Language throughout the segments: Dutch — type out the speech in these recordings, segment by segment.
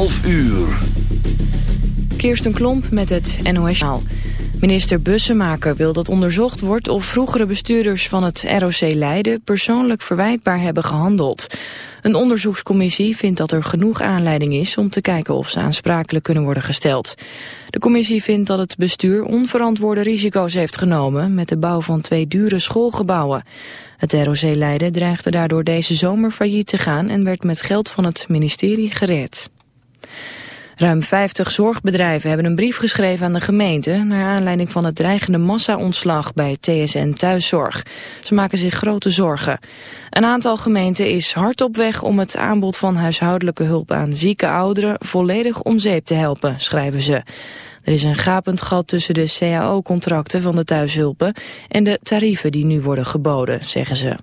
12 uur. Klomp met het nos Minister Bussemaker wil dat onderzocht wordt of vroegere bestuurders van het ROC Leiden persoonlijk verwijtbaar hebben gehandeld. Een onderzoekscommissie vindt dat er genoeg aanleiding is om te kijken of ze aansprakelijk kunnen worden gesteld. De commissie vindt dat het bestuur onverantwoorde risico's heeft genomen met de bouw van twee dure schoolgebouwen. Het ROC Leiden dreigde daardoor deze zomer failliet te gaan en werd met geld van het ministerie gered. Ruim 50 zorgbedrijven hebben een brief geschreven aan de gemeente... naar aanleiding van het dreigende massa-ontslag bij TSN Thuiszorg. Ze maken zich grote zorgen. Een aantal gemeenten is hard op weg om het aanbod van huishoudelijke hulp aan zieke ouderen... volledig om zeep te helpen, schrijven ze. Er is een gapend gat tussen de cao-contracten van de thuishulpen... en de tarieven die nu worden geboden, zeggen ze.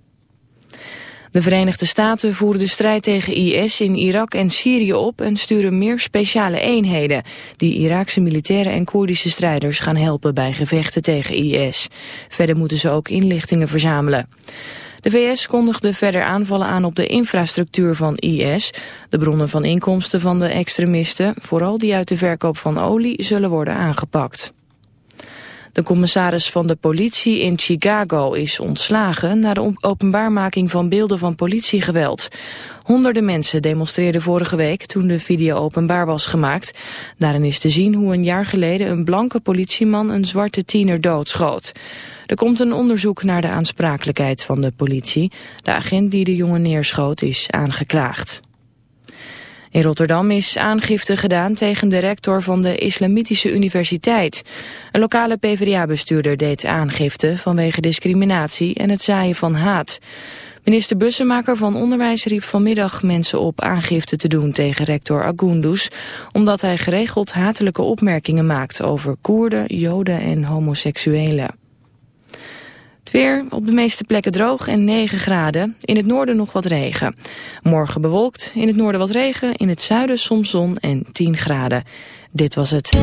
De Verenigde Staten voeren de strijd tegen IS in Irak en Syrië op en sturen meer speciale eenheden die Iraakse militairen en Koerdische strijders gaan helpen bij gevechten tegen IS. Verder moeten ze ook inlichtingen verzamelen. De VS kondigde verder aanvallen aan op de infrastructuur van IS. De bronnen van inkomsten van de extremisten, vooral die uit de verkoop van olie, zullen worden aangepakt. De commissaris van de politie in Chicago is ontslagen... na de openbaarmaking van beelden van politiegeweld. Honderden mensen demonstreerden vorige week toen de video openbaar was gemaakt. Daarin is te zien hoe een jaar geleden een blanke politieman een zwarte tiener doodschoot. Er komt een onderzoek naar de aansprakelijkheid van de politie. De agent die de jongen neerschoot is aangeklaagd. In Rotterdam is aangifte gedaan tegen de rector van de Islamitische Universiteit. Een lokale PvdA-bestuurder deed aangifte vanwege discriminatie en het zaaien van haat. Minister Bussemaker van Onderwijs riep vanmiddag mensen op aangifte te doen tegen rector Agundus, omdat hij geregeld hatelijke opmerkingen maakt over Koerden, Joden en homoseksuelen. Het weer op de meeste plekken droog en 9 graden. In het noorden nog wat regen. Morgen bewolkt, in het noorden wat regen, in het zuiden soms zon en 10 graden. Dit was het.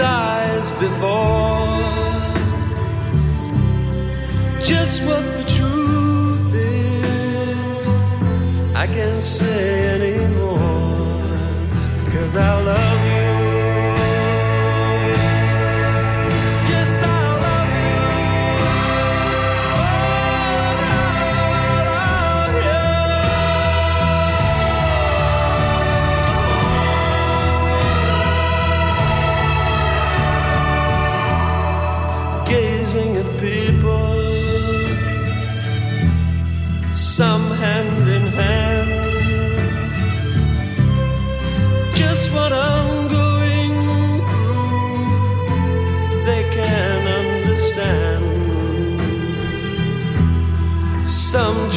eyes before. Just what the truth is, I can't say anymore. Cause I love you.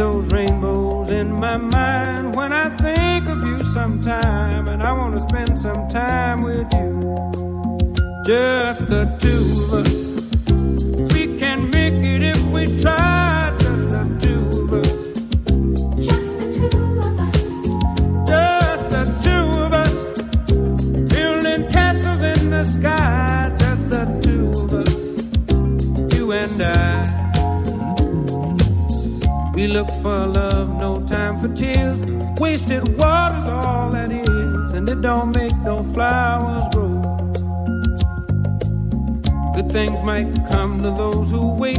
those rainbows in my mind. Might come to those who wait,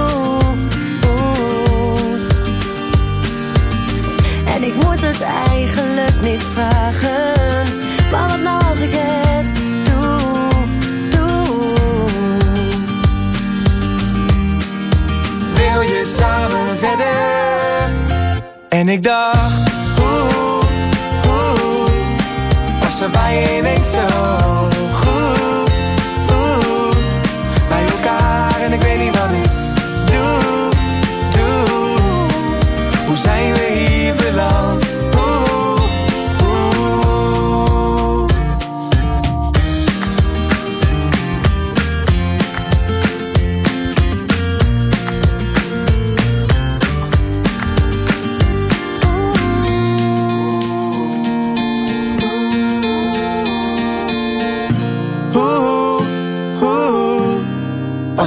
ik moet het eigenlijk niet vragen. Maar wat nou als ik het doe, doe. Wil je samen verder? En ik dacht, oeh, oeh. Was er bij ineens zo goed. Bij elkaar en ik weet niet wat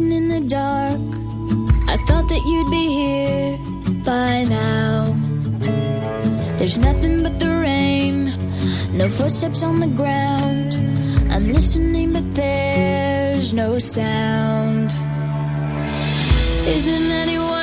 in the dark. I thought that you'd be here by now. There's nothing but the rain, no footsteps on the ground. I'm listening, but there's no sound. Isn't anyone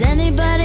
Anybody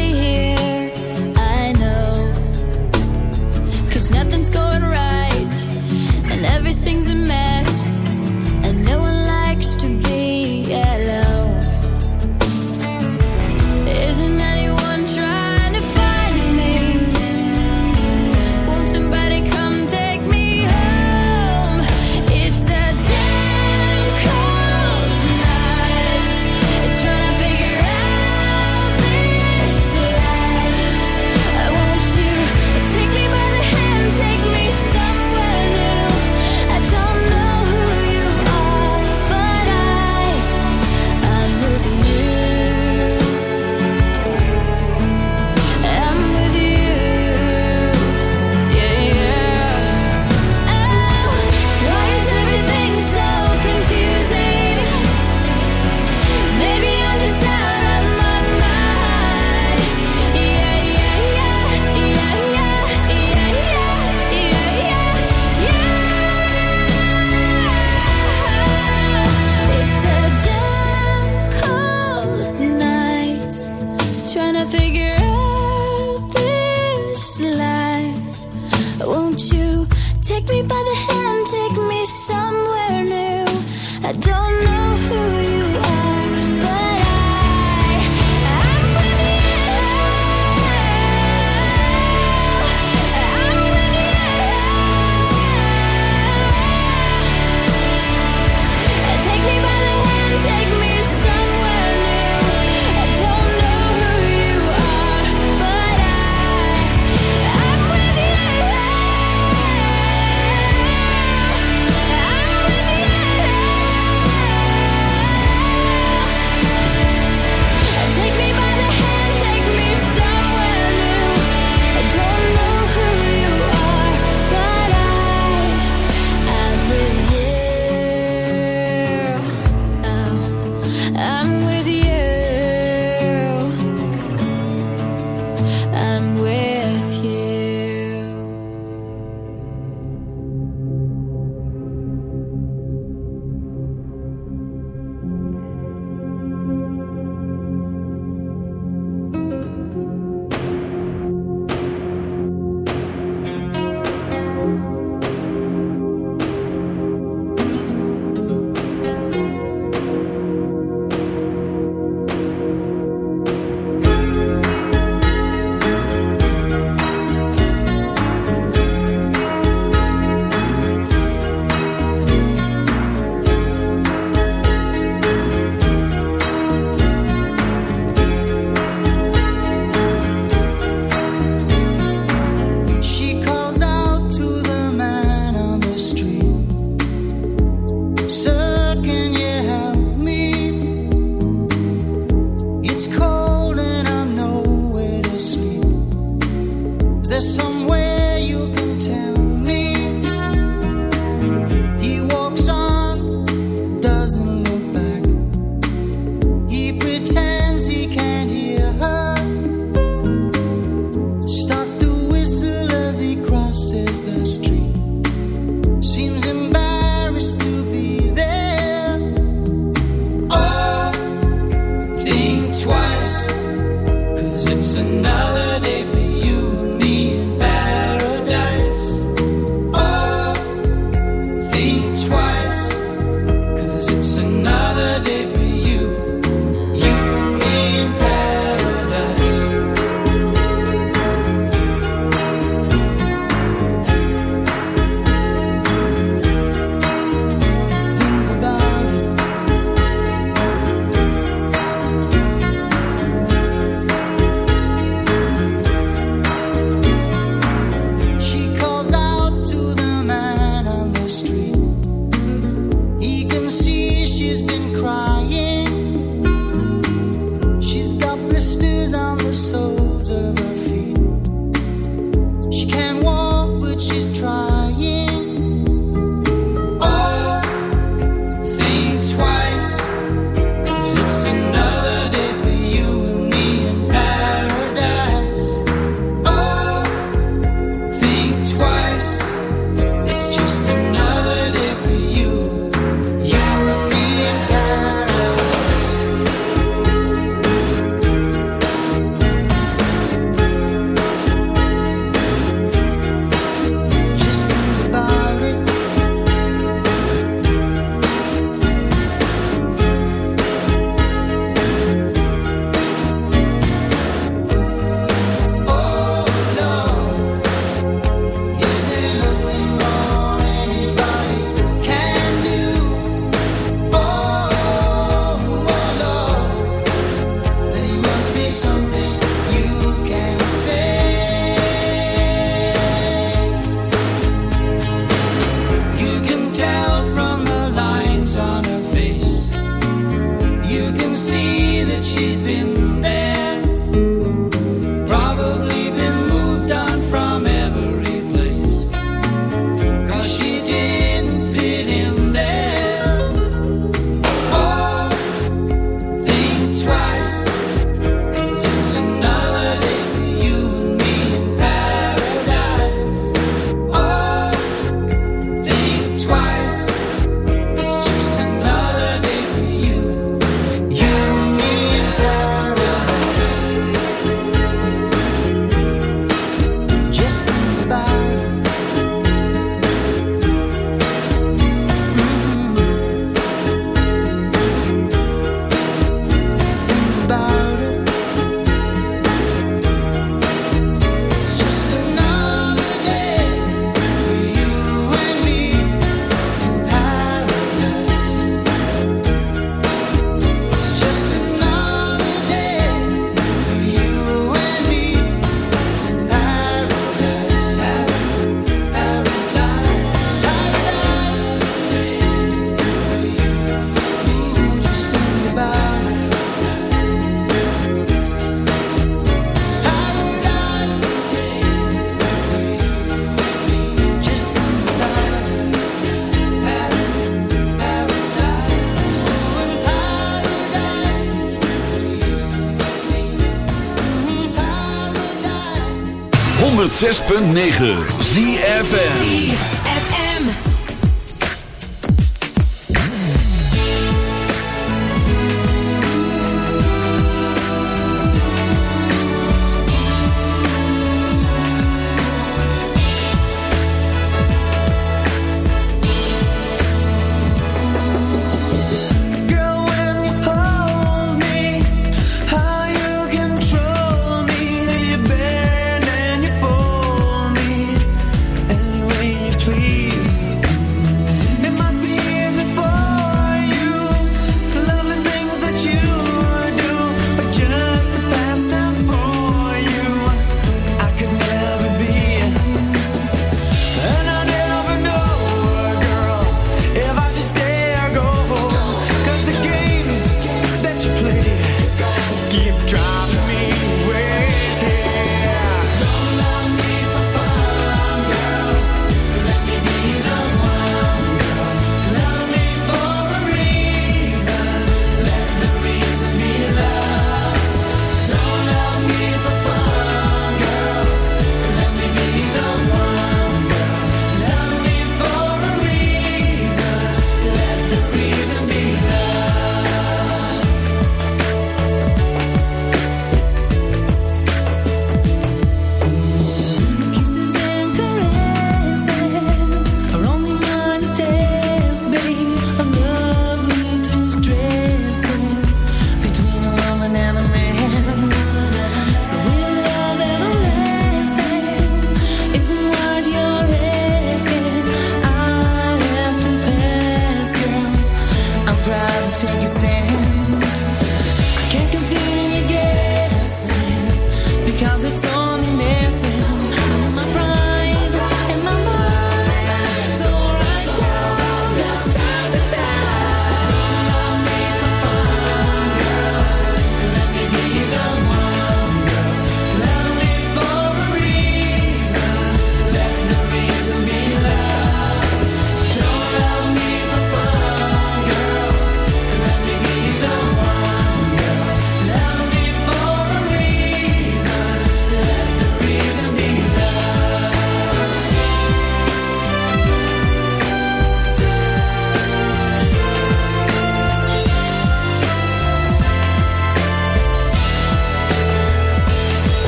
106.9 ZFN